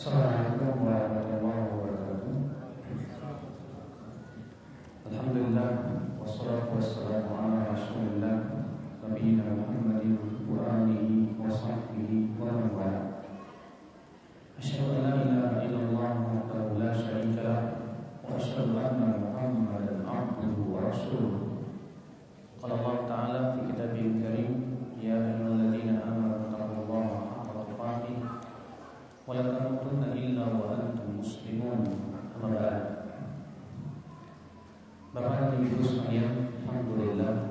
Assalamualaikum warahmatullahi wabarakatuh. Alhamdulillah wassalatu wassalamu ala Rasulillah nabiyina Muhammadin wa alihi wa sahbihi wa man wala. Asyhadu an la ilaha illallah wahdahu la syarika lah wa asyhadu anna Muhammadan abduhu wa rasuluh. Qala Allah Ta'ala fi kitabihil karim ya ayyuhalladzina tamutunna illa wa antum muslimun. Amma ba'd. Bapak dan Ibu sekalian, Alhamdulillah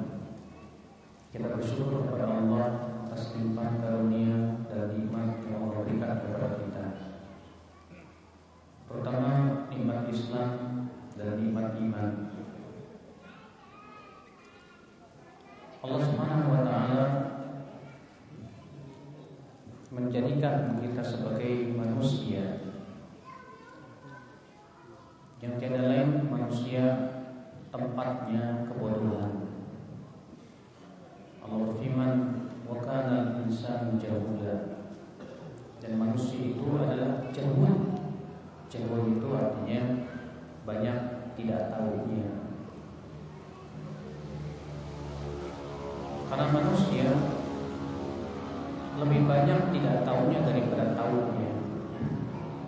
kita bersyukur kepada Allah atas limpahan karunia dan nikmat yang Allah berikan kepada kita. Terutama nikmat Islam dan nikmat iman. Allah Subhanahu wa taala menjadikan kita sebagai manusia yang tiada lain manusia tempatnya kebodohan. Allah berfirman, "Wa kana al-insanu jahula." Dan manusia itu adalah jahul. Jahul itu artinya banyak tidak tahunya. Karena manusia lebih banyak tidak tahunya daripada tahunya.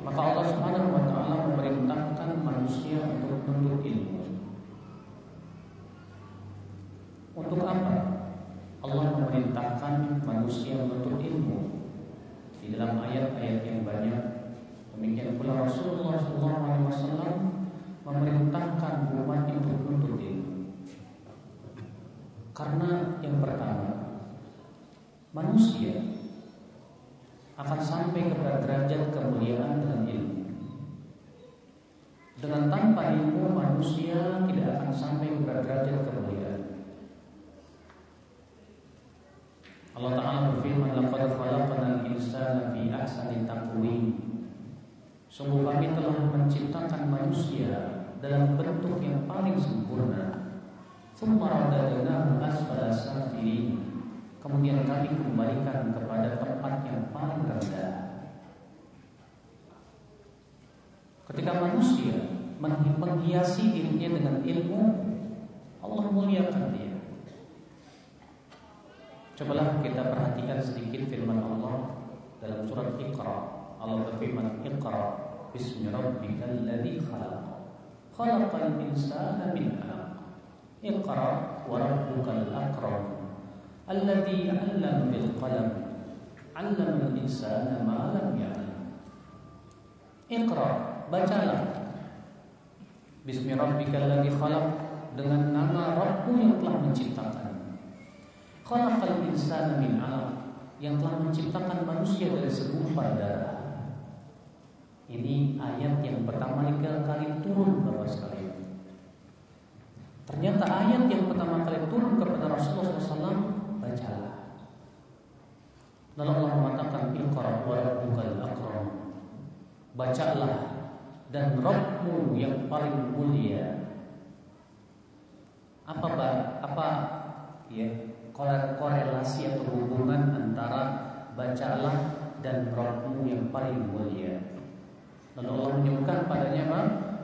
Maka Allah Subhanahu wa taala memerintahkan manusia untuk menuntut ilmu. Untuk apa? Allah memerintahkan manusia menuntut ilmu di dalam ayat-ayat yang banyak. Demikian pula Rasulullah SAW memerintahkan umatnya untuk menuntut ilmu. Karena yang pertama, manusia akan sampai kepada derajat kemuliaan dengan ilmu. Dengan tanpa ilmu manusia tidak akan sampai kepada derajat kemuliaan. Allah Ta'ala berfirman Laqad khalaqnal insana fi ahsani taqwim Sungguh kami telah menciptakan manusia dalam bentuk yang paling sempurna Thumma radadnahu asfala safilin Kemudian kami kembalikan kepada tempat yang paling rendah Ketika manusia menghiasi dirinya dengan ilmu Allah muliakan dia Cobalah kita perhatikan sedikit firman Allah dalam surat Iqra. Allah berfirman, "Iqra bismi rabbikal ladzi khalaq. Khalaqal insana min 'alaq. Iqra wa rabbukal akram. Alladzi 'allama bil qalam. 'Allama al insana ma lam ya'lam." Iqra, bacalah. Bismi rabbikal khalaq dengan nama Rabbmu yang telah menciptakan. Khalaqal insana min 'alaq yang telah menciptakan manusia dari segumpal darah. Ini ayat yang pertama kali turun Bapak sekalian. Ternyata ayat yang pertama kali turun kepada Rasulullah SAW bacalah. Lalu Allah mengatakan Iqra wa rabbukal akram. Bacalah dan Rabbmu yang paling mulia. Apa apa ya korelasi atau hubungan antara bacalah dan Rabbmu yang paling mulia. Lalu Allah menyebutkan padanya apa?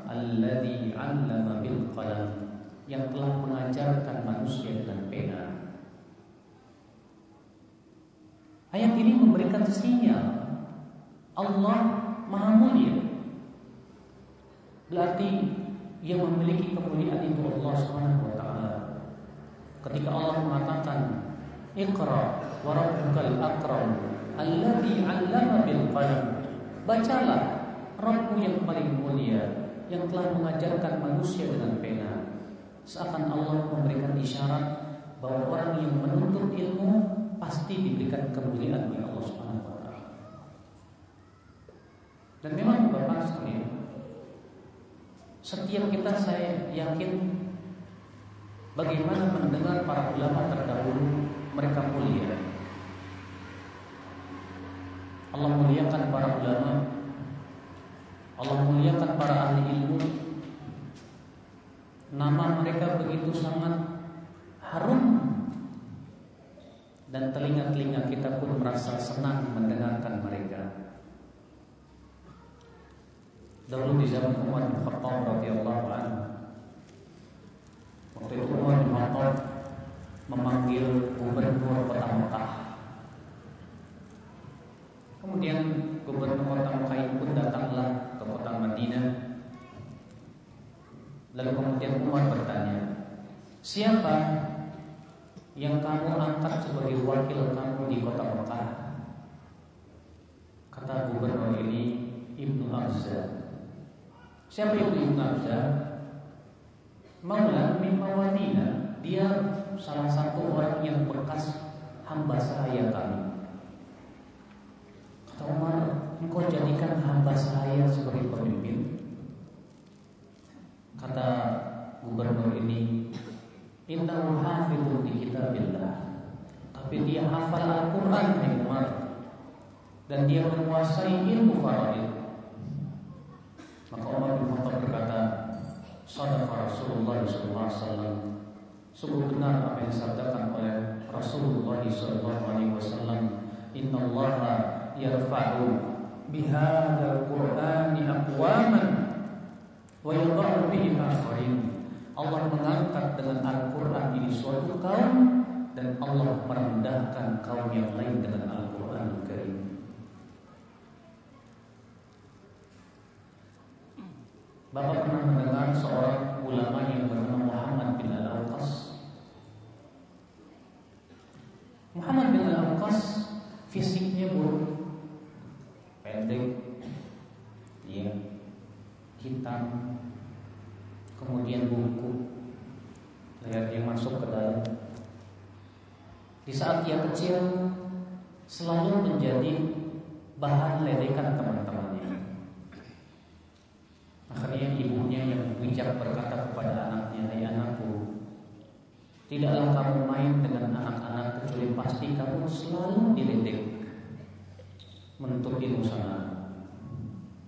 Alladzi 'allama bil qalam yang telah mengajarkan manusia dengan pena. Ayat ini memberikan sinyal Allah Maha Mulia. Berarti yang memiliki kemuliaan itu Allah Subhanahu wa taala. Ketika Allah mengatakan Iqra wa rabbukal akram alladzi 'allama bil qalam. Bacalah Rabbmu yang paling mulia yang telah mengajarkan manusia dengan pena. Seakan Allah memberikan isyarat bahwa orang yang menuntut ilmu pasti diberikan kemuliaan oleh Allah Subhanahu wa taala. Dan memang Bapak sekalian, setiap kita saya yakin bagaimana mendengar para ulama terdahulu mereka mulia. Allah muliakan para ulama, Allah muliakan para ahli ilmu. Nama mereka begitu sangat harum dan telinga-telinga kita pun merasa senang mendengarkan mereka. dahulu di zaman Umar bin Khattab radhiyallahu anhu. Waktu itu Umar bin Khattab memanggil gubernur kota Mekah. Kemudian gubernur kota Mekah pun datanglah ke kota Madinah. Lalu kemudian Umar bertanya, siapa yang kamu angkat sebagai wakil kamu di kota Mekah? Kata gubernur ini Ibnu Abza. Siapa itu Ibnu Abza? Maula min mawadina. Dia salah satu orang yang bekas hamba saya kami. Kata Umar, engkau jadikan hamba saya sebagai pemimpin. Kata gubernur ini, Innahu hafidun di kitabillah. Tapi dia hafal Al-Quran, dan dia menguasai ilmu faraid. Maka Umar bin Khattab berkata, "Sadaqa Rasulullah sallallahu alaihi wasallam." Sungguh benar apa yang disabdakan oleh Rasulullah sallallahu alaihi wasallam, "Inna Allah yarfa'u bihadzal Qur'ani aqwaman wa yadh'u bihi akharin." Allah mengangkat dengan Al-Quran ini suatu kaum dan Allah merendahkan kaum yang lain dengan Al-Quran Karim. Bapak pernah mendengar seorang ulama yang bernama Muhammad bin Al-Awqas? Muhammad bin Al-Awqas fisiknya buruk. Pendek. Ya, Hitam Kemudian bungkuk Leher yang masuk ke dalam Di saat dia kecil Selalu menjadi bahan ledekan teman-temannya Akhirnya ibunya yang bijak berkata kepada anaknya, "Hai anakku, tidaklah kamu main dengan anak-anak kecuali pasti kamu selalu diledek menuntut ilmu sana."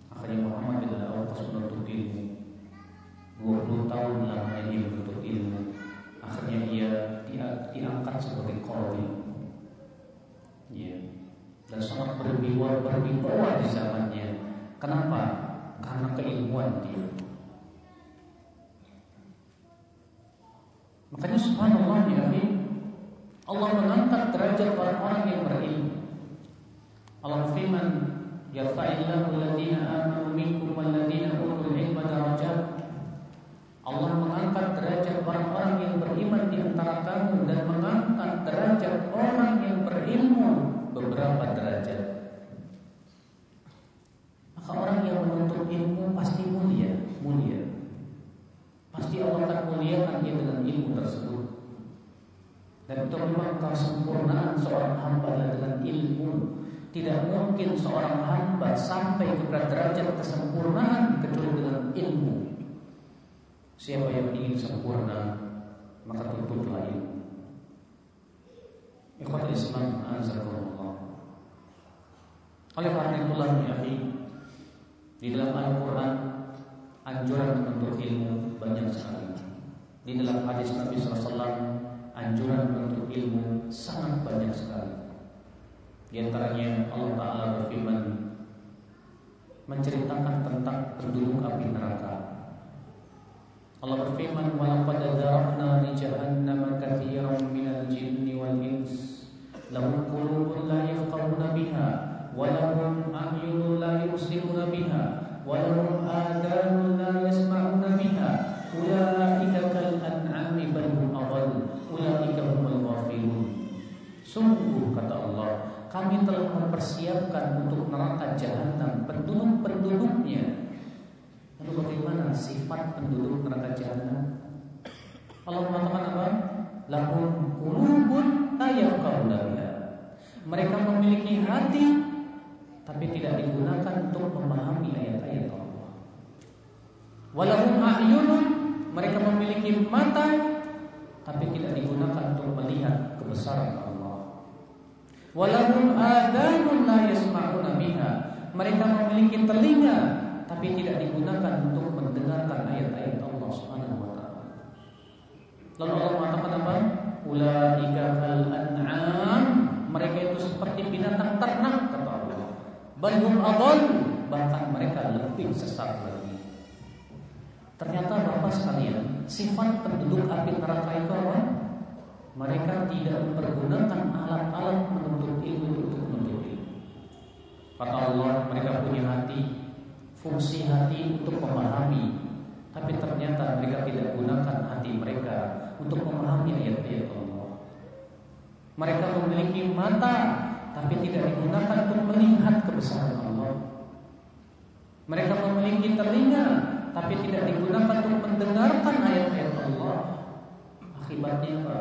Akhirnya Muhammad bin Al-Awqas menuntut ilmu. 20 tahun lamanya dia menuntut ilmu. Akhirnya dia, dia diangkat sebagai qadhi. Ya. Dan sangat berwibawa berwibawa di zamannya. Kenapa? karena keilmuan dia. Makanya subhanallah ya Allah mengangkat derajat orang-orang yang berilmu. Allah firman, "Yarfa'illahu alladziina aamanu minkum walladziina utul ilma darajat." Allah mengangkat derajat orang-orang yang beriman di antara kamu dan mengangkat derajat orang yang berilmu beberapa derajat. Maka orang yang menuntut ilmu pasti mulia, mulia. Pasti Allah akan muliakan dia dengan ilmu tersebut. Dan itu memang kesempurnaan seorang hamba dengan ilmu. Tidak mungkin seorang hamba sampai kepada derajat kesempurnaan kecuali dengan ilmu. Siapa yang ingin sempurna, maka tuntutlah ilmu. Ikhwatul Islam, azakumullah. Oleh karena itulah ya di dalam Al-Quran anjuran menuntut ilmu banyak sekali. Di dalam hadis Nabi SAW anjuran menuntut ilmu sangat banyak sekali. Di antaranya Allah Taala berfirman menceritakan tentang penduduk api neraka. Allah berfirman wa laqad zarafna li jahannama katsiran minal jinni wal ins. Lahum qulubun la yafqahuna biha wa lahum a'yunun la yubsiruna biha wa lahum adanun la yasma'una biha. Ulaika kal an'ami bal hum adall ulaika humul ghafilun. Sungguh kata Allah kami telah mempersiapkan untuk neraka jahanam penduduk-penduduknya. Lalu bagaimana sifat penduduk neraka jahanam Allah mengatakan apa? Lahum kulubun ayafqahuna Mereka memiliki hati tapi tidak digunakan untuk memahami ayat-ayat Allah. Walahum a'yunun mereka memiliki mata tapi tidak digunakan untuk melihat kebesaran Allah. Walahum adanun la yasma'una biha mereka memiliki telinga tapi tidak digunakan untuk mendengarkan ayat-ayat Allah Subhanahu wa taala. Lalu Allah mengatakan apa? Ulaika kal an'am mereka itu seperti binatang ternak kata Allah. Balhum adal bahkan mereka lebih sesat lagi. Ternyata Bapak sekalian, sifat penduduk api neraka itu apa? Mereka tidak mempergunakan alat-alat menuntut ilmu untuk menuntut ilmu. Kata Allah, mereka punya hati, fungsi hati untuk memahami, tapi ternyata mereka tidak gunakan hati mereka untuk memahami ayat-ayat Allah. Mereka memiliki mata, tapi tidak digunakan untuk melihat kebesaran Allah. Mereka memiliki telinga, tapi tidak digunakan untuk mendengarkan ayat-ayat Allah. Akibatnya apa?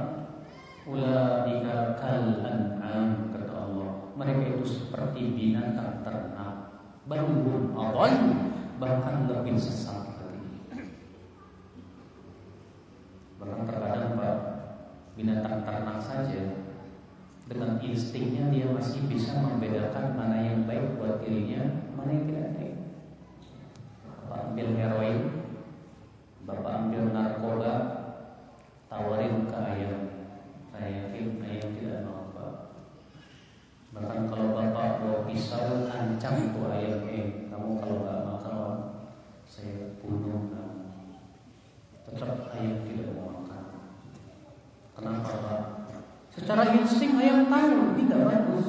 Ulaika kal an'am kata Allah. Mereka itu seperti binatang ternak. Balhum bahkan lebih sesat lagi. Bahkan terkadang Pak binatang ternak saja dengan instingnya dia masih bisa membedakan mana yang baik buat dirinya, mana yang tidak baik. Bapak ambil heroin Bapak ambil narkoba Tawarin ke ayam Saya yakin ayam tidak mau Bahkan kalau Bapak bawa pisau Ancam tuh ayam Eh kamu kalau gak makan Saya bunuh kamu Tetap ayam tidak mau makan Kenapa Pak? Secara insting ayam tahu Ini bagus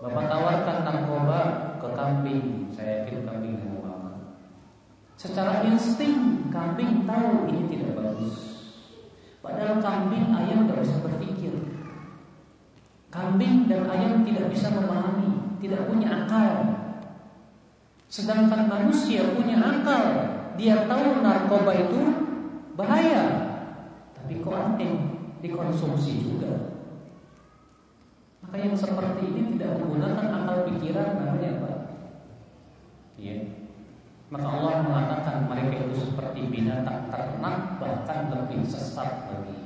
Bapak tawarkan narkoba ke kambing saya yakin kambing mau makan. Secara insting kambing tahu ini tidak bagus. Padahal kambing ayam tidak bisa berpikir. Kambing dan ayam tidak bisa memahami, tidak punya akal. Sedangkan manusia punya akal. Dia tahu narkoba itu bahaya. Tapi kok aneh dikonsumsi juga. Maka yang seperti ini tidak menggunakan akal pikiran namanya apa? Ya. Maka Allah mengatakan mereka itu seperti binatang ternak bahkan lebih sesat lagi.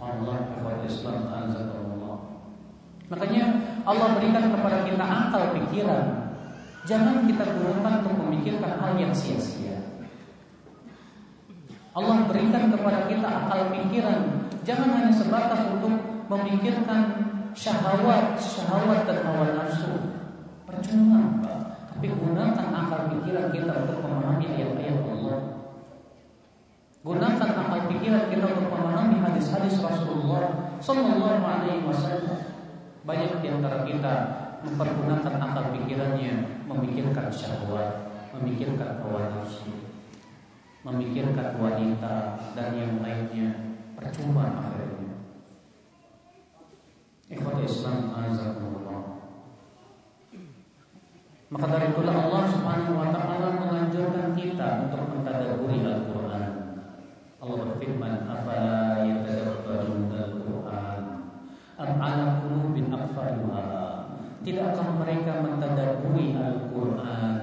Allah Islam Allah. Makanya Allah berikan kepada kita akal pikiran. Jangan kita gunakan untuk memikirkan hal yang sia-sia. Allah berikan kepada kita akal pikiran. Jangan hanya sebatas untuk memikirkan syahwat, syahwat dan hawa nafsu. Percuma, Pak. Tapi gunakan akal pikiran kita untuk memahami ayat-ayat Allah. Gunakan akal pikiran kita untuk memahami hadis-hadis Rasulullah Sallallahu Alaihi Wasallam. Banyak di antara kita mempergunakan akal pikirannya memikirkan syahwat, memikirkan hawa memikirkan wanita dan yang lainnya. Percuma akhirnya. Ikhwat Islam azakumullah. Maka dari itulah Allah Subhanahu wa taala menganjurkan kita untuk mentadabburi Al-Qur'an. "Afala yatadabbarun al-Qur'an am 'ala qulubin aqfaluha?" Tidakkah mereka mentadabburi Al-Qur'an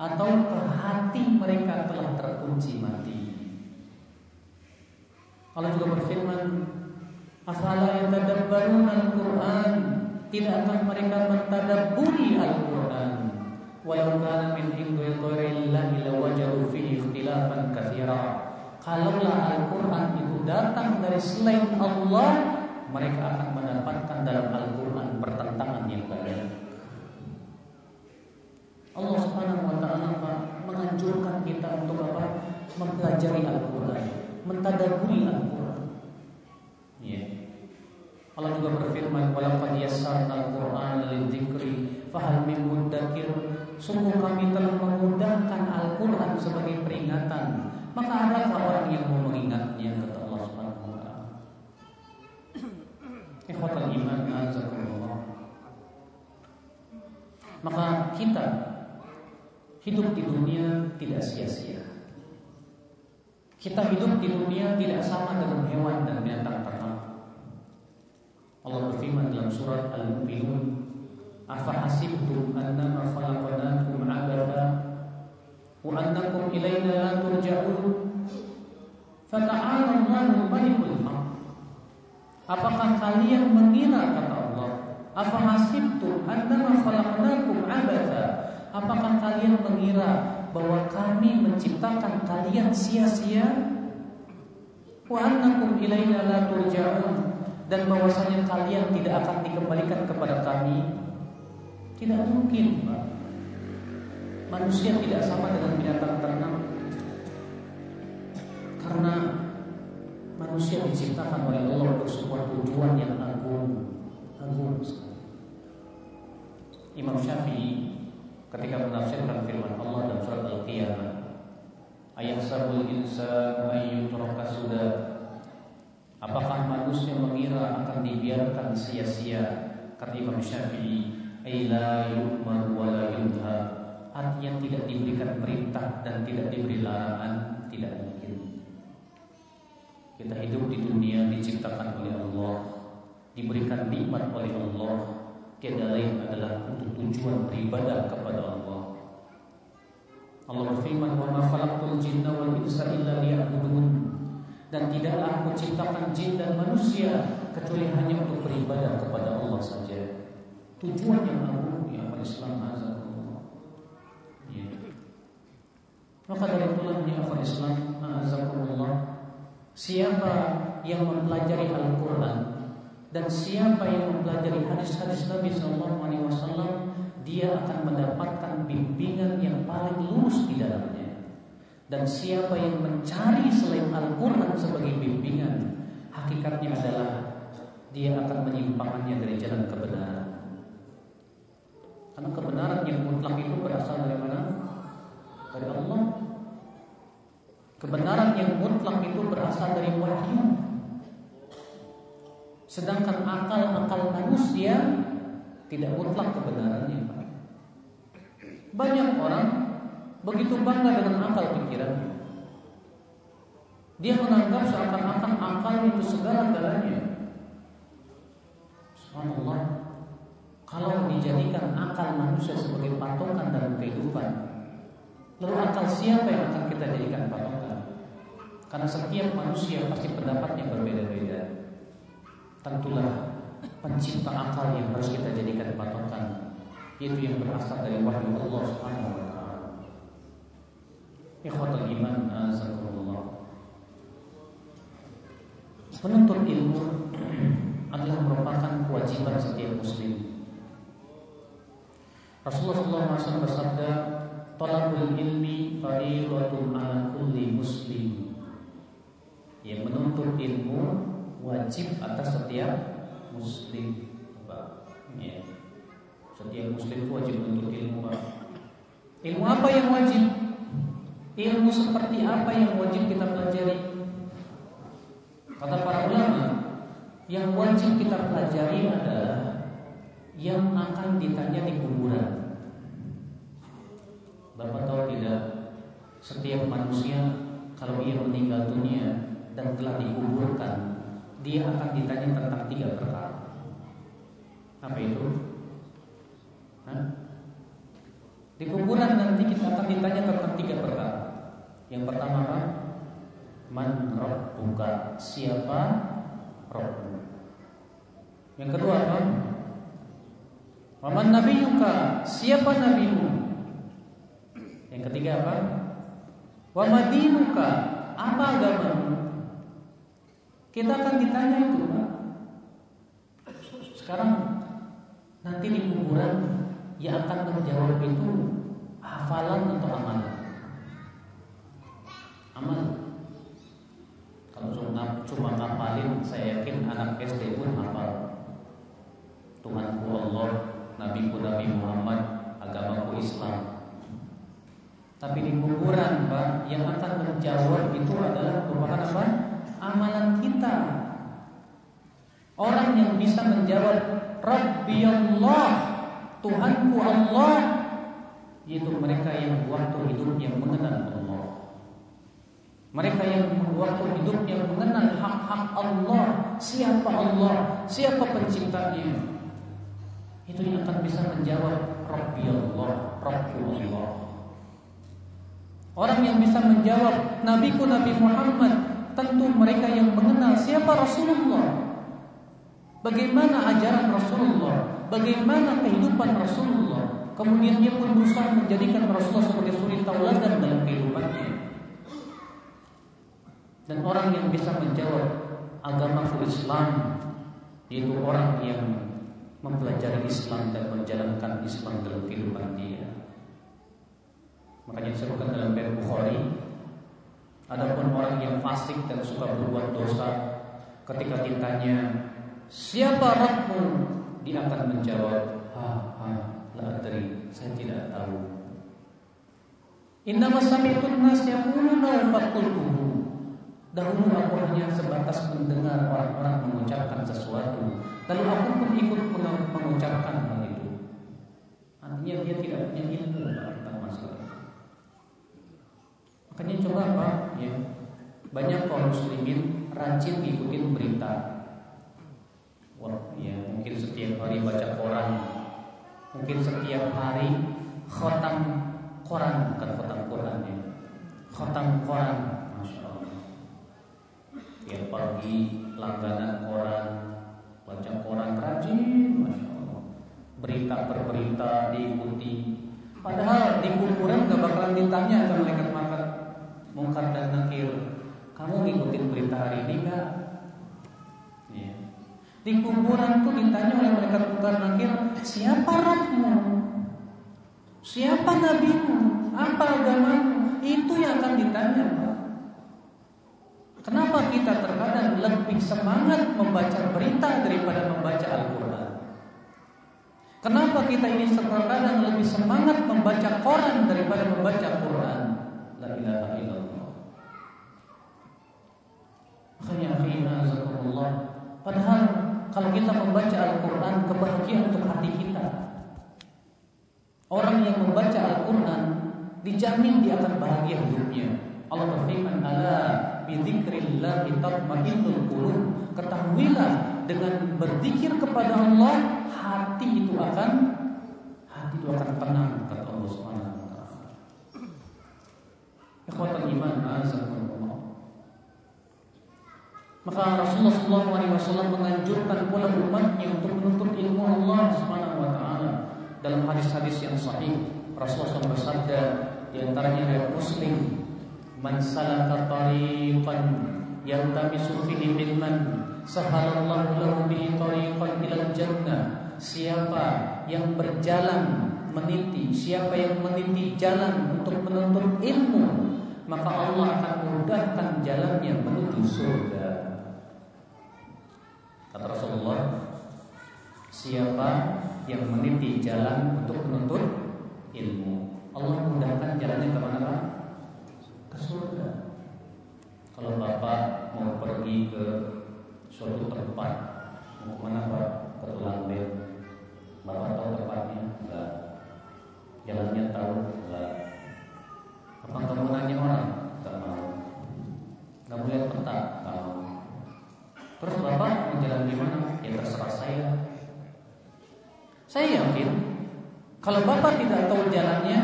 atau hati mereka telah terkunci mati? Allah juga berfirman, "Afala yatadabbarun al-Qur'an?" Tidakkah mereka mentadabburi Al-Quran Walau kana min indi ghairillahi lawajadu fihi ikhtilafan katsira Kalaulah Al-Quran itu datang dari selain Allah Mereka akan mendapatkan dalam Al-Quran pertentangan yang banyak Allah subhanahu wa ta'ala menganjurkan kita untuk apa? Mempelajari Al-Quran Mentadaburi Al-Quran Ya. Allah juga berfirman, "Walaqad yassarna al-Qur'ana lidzikri fahal min mudzakir." Sungguh kami telah memudahkan Al-Qur'an sebagai peringatan. Maka adakah orang yang mau mengingatnya kata Allah Subhanahu wa taala. Ikhwatal iman azakumullah. Maka kita hidup di dunia tidak sia-sia. Kita hidup di dunia tidak sama dengan hewan dan binatang ternak. Allah berfirman dalam surat Al-Mu'minun Afa hasibtum annama khalaqnakum abatha annakum ilayna la turja'un Fata'ala Allahul Malikul Haq Apakah kalian mengira kata Allah Afa hasibtum annama khalaqnakum abatha Apakah kalian mengira bahwa kami menciptakan kalian sia-sia? Wa annakum ilayna la turja'un. Dan bahwasanya kalian tidak akan dikembalikan kepada kami? Tidak mungkin Pak. Manusia tidak sama dengan binatang ternak karena manusia diciptakan oleh Allah untuk sebuah tujuan yang agung, agung. Imam Syafi'i ketika menafsirkan firman Allah dalam surat Al-Qiyamah ayat sabul insan ayyutraka sudah apakah manusia mengira akan dibiarkan sia-sia? Kata Imam Syafi'i la yu'mar wa la yunha artinya tidak diberikan perintah dan tidak diberi larangan tidak mungkin. Kita hidup di dunia diciptakan oleh Allah diberikan nikmat oleh Allah tiada lain adalah untuk tujuan beribadah kepada Allah. Allah berfirman wa ma khalaqtul jinna wal insa illa liya'budun. Dan tidaklah aku ciptakan jin dan manusia kecuali hanya untuk beribadah kepada Allah saja. Tujuan yang agung ya Islam azza Dari itulah ya Islam azakumullah Siapa yang mempelajari Al-Quran dan siapa yang mempelajari hadis-hadis Nabi Wasallam, dia akan mendapatkan bimbingan yang paling lurus di dalamnya. Dan siapa yang mencari selain Al-Quran sebagai bimbingan, hakikatnya adalah dia akan menyimpangkannya dari jalan kebenaran. Karena kebenaran yang mutlak itu berasal dari mana? Dari Allah. Kebenaran yang mutlak itu berasal dari wahyu. Sedangkan akal-akal manusia tidak mutlak kebenarannya. Banyak orang begitu bangga dengan akal pikiran. Dia menganggap seakan-akan akal itu segala-galanya. Subhanallah. Kalau dijadikan akal manusia sebagai patokan dalam kehidupan, lalu akal siapa yang akan kita jadikan patokan? Karena setiap manusia pasti pendapatnya berbeda-beda. Tentulah pencipta akal yang harus kita jadikan patokan yaitu yang berasal dari wahyu Allah Subhanahu wa taala. Ikhwatul iman azakumullah. Menuntut ilmu adalah merupakan kewajiban setiap muslim. Rasulullah SAW bersabda, "Talabul ilmi fardhatun 'ala kulli muslim." Yang menuntut ilmu wajib atas setiap muslim ya. setiap muslim wajib menuntut ilmu ilmu apa yang wajib? Ilmu seperti apa yang wajib kita pelajari? Kata para ulama yang wajib kita pelajari adalah yang akan ditanya di kuburan. Bapak tahu tidak setiap manusia kalau ia meninggal dunia dan telah dikuburkan, dia akan ditanya tentang tiga perkara. Apa itu? Di kuburan nanti kita akan ditanya tentang tiga perkara. Yang pertama apa? Man buka Siapa Rabbu? Yang kedua apa? Waman nabiyuka? Siapa nabimu? Yang ketiga apa? Wamadinuka? Apa agamamu? Kita akan ditanya itu, Pak. Sekarang nanti di kuburan yang akan menjawab itu hafalan atau amal? Amal. Kalau cuma cuma ngapalin, saya yakin anak SD pun hafal. Tuhanku Allah, Nabiku Nabi Muhammad, agamaku Islam. Tapi di kuburan, Pak, yang akan menjawab itu adalah merupakan apa? Amalan kita. Orang yang bisa menjawab Rabbi Allah, Tuhanku Allah, yaitu mereka yang waktu hidupnya mengenal Allah. Mereka yang waktu hidupnya mengenal hak-hak Allah, siapa Allah, siapa penciptanya. Itu yang akan bisa menjawab Rabbi Allah, Rabbi Allah. Orang yang bisa menjawab Nabiku Nabi Muhammad tentu mereka yang mengenal siapa Rasulullah. Bagaimana ajaran Rasulullah, bagaimana kehidupan Rasulullah. Kemudian dia pun berusaha menjadikan Rasulullah sebagai suri tauladan dalam kehidupannya. Dan orang yang bisa menjawab agama Islam yaitu orang yang mempelajari Islam dan menjalankan Islam dalam kehidupan dia. Makanya disebutkan dalam Bukhari Adapun orang yang fasik dan suka berbuat dosa Ketika ditanya Siapa Rabbmu? Dia akan menjawab Ha ha la adri Saya tidak tahu. Innama sami'tun nas yaquluna faqultuhu Dahulu aku hanya sebatas mendengar orang-orang mengucapkan sesuatu Lalu aku pun ikut mengucapkan hal itu. Artinya dia tidak punya ilmu Makanya coba Pak, ya, banyak kaum muslimin rajin ngikutin berita. Wah, ya mungkin setiap hari baca koran, mungkin setiap hari khotam koran bukan khotam Quran ya, khotam koran, masya Allah. Tiap pagi langganan koran, baca koran rajin, masya Allah. Berita per berita diikuti. Padahal di kuburan gak bakalan ditanya sama makan mungkar dan nakir. Kamu ngikutin berita hari ini enggak? Ya. Di kuburan tuh ditanya oleh mereka mungkar nakir, siapa Rabbmu? Siapa nabimu? Apa agamamu? Itu yang akan ditanya. Kenapa kita terkadang lebih semangat membaca berita daripada membaca Al-Quran? Kenapa kita ini terkadang lebih semangat membaca koran daripada membaca Quran? La ilaha illallah. Allah. Padahal kalau kita membaca Al-Quran kebahagiaan untuk hati kita. Orang yang membaca Al-Quran dijamin dia akan bahagia hidupnya. Allah berfirman, "Ala bi dzikrillah tatma'innul qulub." Ketahuilah dengan berzikir kepada Allah hati itu akan hati itu akan tenang kata Allah taala. Ikhwatul iman. Maka Rasulullah SAW menganjurkan pula umatnya untuk menuntut ilmu Allah Subhanahu wa taala dalam hadis-hadis yang sahih. Rasulullah SAW bersabda di antaranya Muslim, "Man salaka tariqan yaltamisu fihi ilman, sahalallahu lahu bihi tariqan ilal jannah." Siapa yang berjalan meniti, siapa yang meniti jalan untuk menuntut ilmu, maka Allah akan mudahkan jalannya menuju surga. Kata Rasulullah, siapa yang meniti jalan untuk menuntut ilmu, Allah mudahkan jalannya ke mana Pak? Ke surga. Kalau Bapak mau pergi ke suatu tempat, mau ke mana Pak? Ke Bapak tahu tempatnya? Enggak. Jalannya tahu? Enggak. Nanya orang? Enggak mau. Enggak mau lihat peta? Enggak mau. Terus Bapak mau jalan di mana? Ya terserah saya. Saya yakin kalau Bapak tidak tahu jalannya,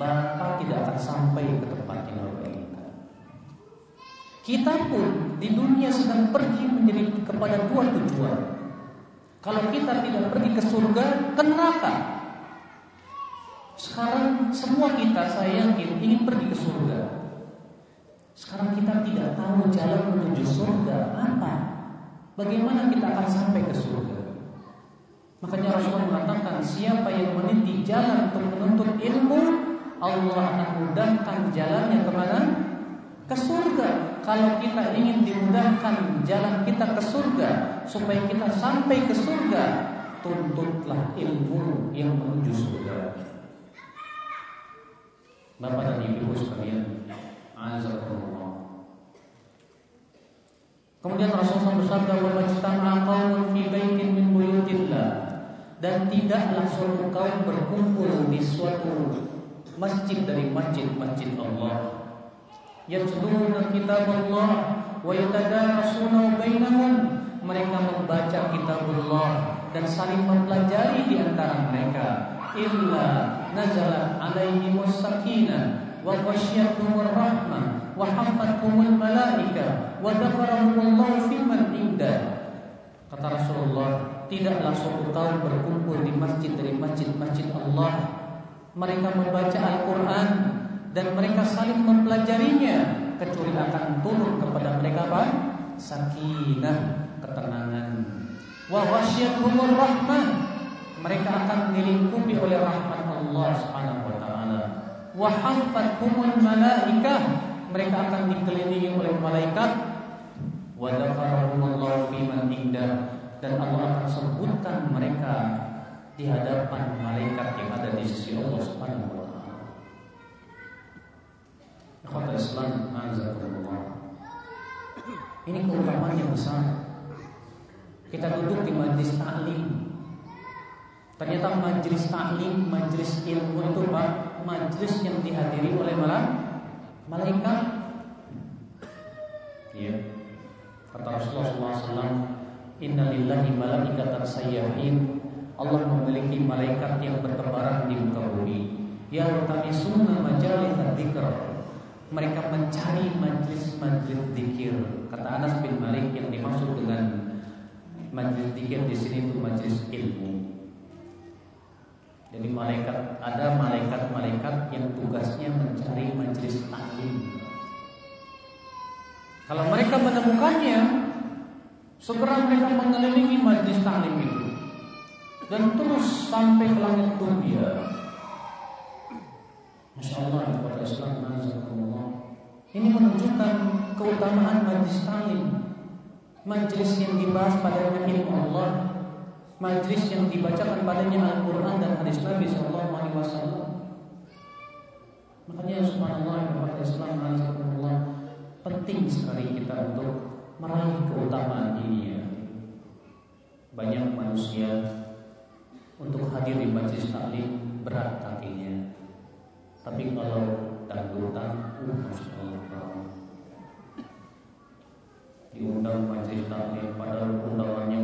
Bapak tidak akan sampai ke tempat yang Bapak inginkan. Kita pun di dunia sedang pergi menjadi kepada dua tujuan. Kalau kita tidak pergi ke surga, ke neraka. Sekarang semua kita saya yakin ingin pergi ke surga. Sekarang kita tidak tahu jalan menuju surga apa. Bagaimana kita akan sampai ke surga? Makanya Rasulullah mengatakan siapa yang meniti jalan untuk menuntut ilmu, Allah akan mudahkan jalannya ke mana? Ke surga. Kalau kita ingin dimudahkan jalan kita ke surga supaya kita sampai ke surga, tuntutlah ilmu yang menuju surga. Bapak dan Ibu sekalian, azakumullah. Kemudian Rasulullah bersabda, "Wa majtama'a qaumun fi baitin min buyutillah." Dan tidaklah suatu kaum berkumpul di suatu masjid dari masjid-masjid Allah yatluna kitab Allah wa yatadarasuna bainahum mereka membaca kitab Allah dan saling mempelajari di antara mereka illa nazala alaihimus sakinah wa ghasyiyatuhumur rahmah wa hafathumul malaika wa dzakarahumullahu fi man kata Rasulullah tidaklah suatu kaum berkumpul di masjid dari masjid-masjid Allah mereka membaca Al-Qur'an dan mereka saling mempelajarinya kecuali akan turun kepada mereka apa? sakinah, ketenangan. Wa ghasyiyatuhumur rahmah. Mereka akan dilingkupi oleh rahmat Allah Subhanahu wa taala. Wa haffathumul malaikah mereka akan dikelilingi oleh malaikat wa dzakarahumullahu fi man dan Allah akan sebutkan mereka di hadapan malaikat yang ada di sisi Allah Subhanahu wa taala. Ikhwata Islam, azakumullah. Ini keutamaan yang besar. Kita duduk di majlis taklim. Ternyata majlis taklim, majlis ilmu itu Pak, majlis yang dihadiri oleh malaikat. Iya. Kata Rasulullah SAW, Inna lillahi malaikatan sayyahin Allah memiliki malaikat yang bertebaran di muka bumi Yang kami sunnah majalis dzikr Mereka mencari majlis-majlis zikir Kata Anas bin Malik yang dimaksud dengan Majlis zikir di sini itu majlis ilmu. Jadi malaikat ada malaikat-malaikat yang tugasnya mencari majlis taklim. Kalau mereka menemukannya, segera mereka mengelilingi majlis taklim itu dan terus sampai ke langit dunia. Masya Allah kepada Islam Ini menunjukkan keutamaan majlis taklim Majlis yang dibahas padanya ilmu Allah Majlis yang dibacakan padanya Al-Quran dan hadis Nabi SAW Makanya subhanallah kepada Islam Allah Penting sekali kita untuk meraih keutamaan ini ya. Banyak manusia Untuk hadir di majlis taklim berat kakinya. Tapi kalau dangdutan uh, diundang majelis taklim padahal undangannya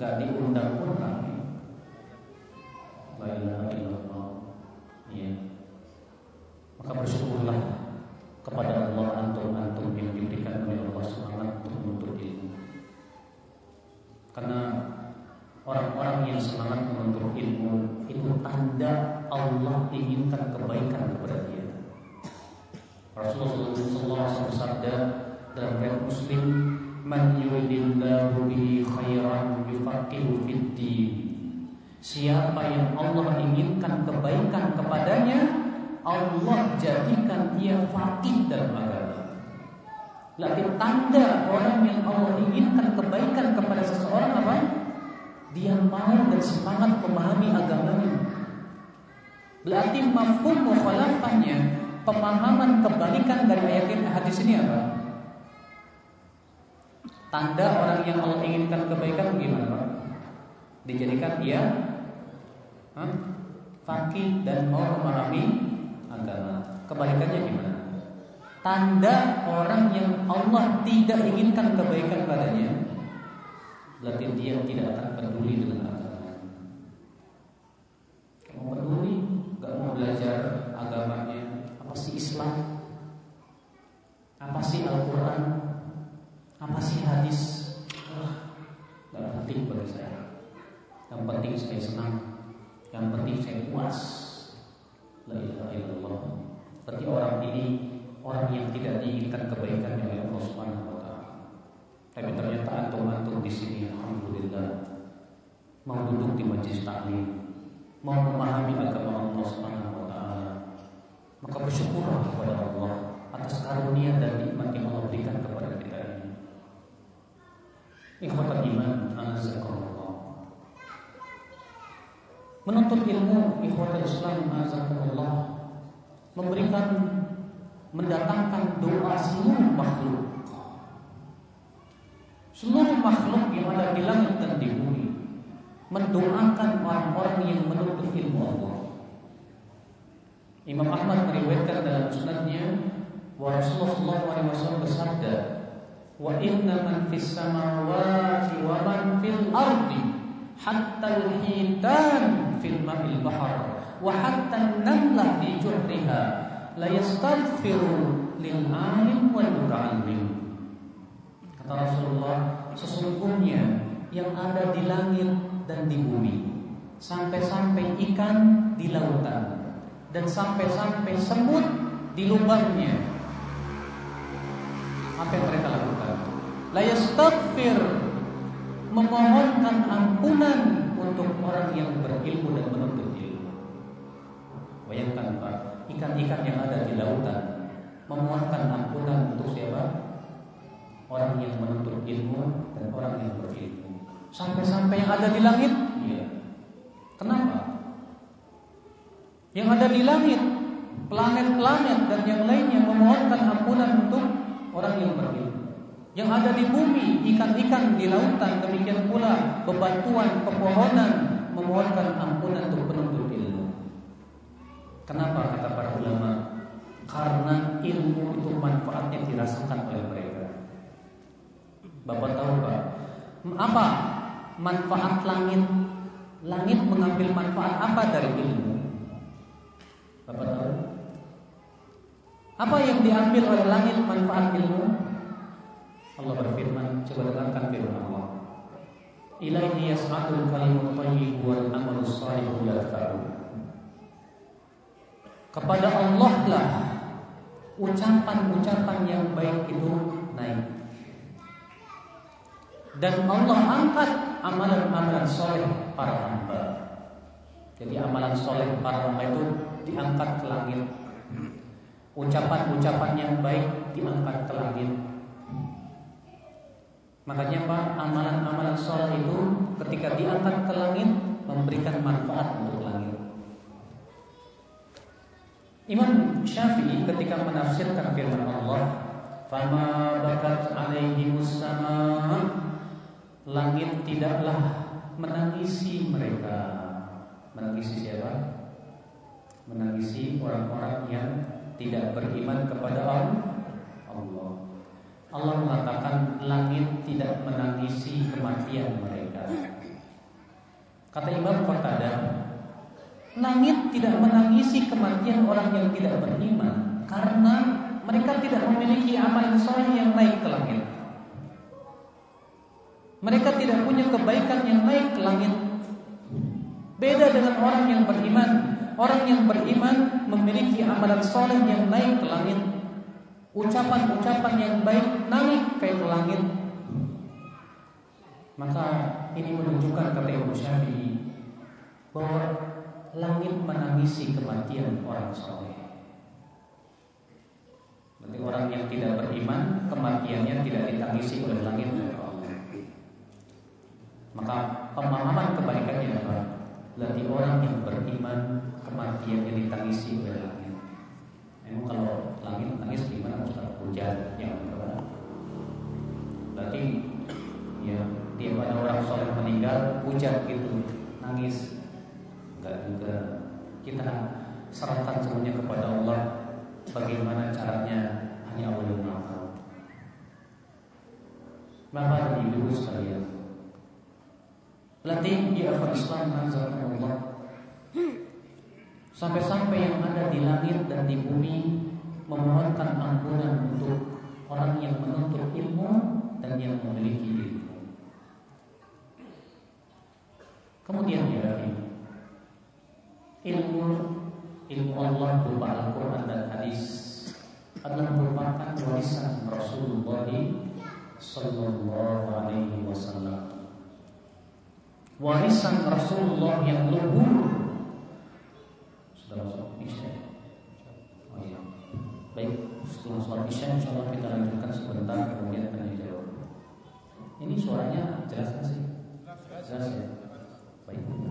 nggak diundang pun la ilaha ya maka bersyukurlah kepada Allah antum-antum yang diberikan oleh Allah semangat untuk menuntut ilmu. Karena orang-orang yang semangat menuntut ilmu itu tanda Allah inginkan kebaikan kepada dia. Rasulullah SAW bersabda dalam riwayat Muslim, "Man yuridillahu bihi khairan yufaqihu fid Siapa yang Allah inginkan kebaikan kepadanya, Allah jadikan dia faqih dalam agama. Lagi tanda orang yang Allah inginkan kebaikan kepada seseorang apa? Dia mau dan semangat memahami agamanya. Berarti mafhum mukhalafahnya pemahaman kebalikan dari ayat hadis ini apa? Tanda orang yang Allah inginkan kebaikan gimana Pak? Dijadikan dia huh? dan mau memahami agama. Kebalikannya gimana? Tanda orang yang Allah tidak inginkan kebaikan padanya Berarti dia tidak akan peduli dengan agama Kalau peduli Gak mau belajar agamanya Apa sih Islam Apa sih Al-Quran Apa sih hadis? Wah, Gak penting bagi saya. Yang penting saya senang. Yang penting saya puas. La ilaha illallah. Berarti orang ini Orang yang tidak diinginkan kebaikan oleh Allah Subhanahu wa taala. Tapi ternyata antum-antum di sini alhamdulillah mau duduk di majlis taklim mau memahami agama Allah Subhanahu wa taala, maka bersyukurlah kepada Allah atas karunia dan nikmat yang Allah berikan kepada kita. Ikhwatul iman, azakumullah. Menuntut ilmu ikhwatul Islam azakumullah memberikan mendatangkan doa seluruh makhluk. Seluruh makhluk yang ada di langit dan di bumi mendoakan orang-orang yang menuntut ilmu Allah. Imam Ahmad meriwayatkan dalam musnadnya wa Rasulullah SAW bersabda wa inna man fis samawati wa man fil ardi hatta al-hitan fil ma'il bahr wa hatta an-namla fi juhriha la yastaghfiru lil alim wal muta'allim kata Rasulullah sesungguhnya yang ada di langit dan di bumi Sampai-sampai ikan di lautan Dan sampai-sampai semut di lubangnya. Apa yang mereka lakukan La yastaghfir memohonkan ampunan untuk orang yang berilmu dan menuntut ilmu. Bayangkan Pak, ikan-ikan yang ada di lautan memohonkan ampunan untuk siapa? Orang yang menuntut ilmu dan orang yang berilmu. Sampai-sampai yang ada di langit, iya. Kenapa? Yang ada di langit, planet-planet dan yang lainnya memohonkan ampunan untuk orang yang berilmu. Yang ada di bumi, ikan-ikan di lautan, demikian pula bebatuan, pepohonan memohonkan ampunan untuk penuntut ilmu. Kenapa kata para ulama? Karena ilmu itu manfaatnya dirasakan oleh mereka. Bapak tahu Pak, apa manfaat langit? Langit mengambil manfaat apa dari ilmu? Bapak tahu? Apa yang diambil oleh langit manfaat ilmu? Allah berfirman, coba dengarkan firman Allah. Ilaihi yas'adul kalimut thayyib wal amalu shalih yarfa'u. Kepada Allah lah ucapan-ucapan yang baik itu naik. Dan Allah angkat amalan-amalan soleh para hamba. Jadi amalan soleh para hamba itu diangkat ke langit. Ucapan-ucapan yang baik diangkat ke langit Makanya Pak, amalan-amalan sholat itu ketika diangkat ke langit memberikan manfaat untuk langit. Imam Syafi'i ketika menafsirkan firman Allah, "Fama bakat alaihi sama langit tidaklah menangisi mereka." Menangisi siapa? Menangisi orang-orang yang tidak beriman kepada Allah. Allah mengatakan langit tidak menangisi kematian mereka. Kata Imam Qatadah, langit tidak menangisi kematian orang yang tidak beriman karena mereka tidak memiliki amal soleh yang naik ke langit. Mereka tidak punya kebaikan yang naik ke langit. Beda dengan orang yang beriman. Orang yang beriman memiliki amalan soleh yang naik ke langit ucapan-ucapan yang baik naik ke langit maka ini menunjukkan kata Imam Syafi'i bahwa langit menangisi kematian orang soleh. Berarti orang yang tidak beriman kematiannya tidak ditangisi oleh langit Maka pemahaman kebaikannya adalah berarti orang yang beriman kematiannya ditangisi oleh langit. Emang kalau langit nangis gimana Ustaz? Hujan yang berapa? Berarti ya tiap ada orang soleh meninggal hujan gitu nangis. Enggak juga. Kita serahkan semuanya kepada Allah. Bagaimana caranya? Hanya Allah yang tahu Bapak dan Ibu sekalian. Latih di Islam Allah Sampai-sampai yang ada di langit dan di bumi memohonkan ampunan untuk orang yang menuntut ilmu dan yang memiliki ilmu. Kemudian ya ilmu ilmu Allah berupa Al-Quran dan hadis adalah merupakan warisan Rasulullah Sallallahu Alaihi Wasallam. Warisan Rasulullah yang luhur setelah sholat isya. Oh iya. Baik, setelah sholat isya insya Allah kita lanjutkan sebentar kemudian tanya jawab. Ini suaranya jelas nggak sih? Jelas ya. Baik.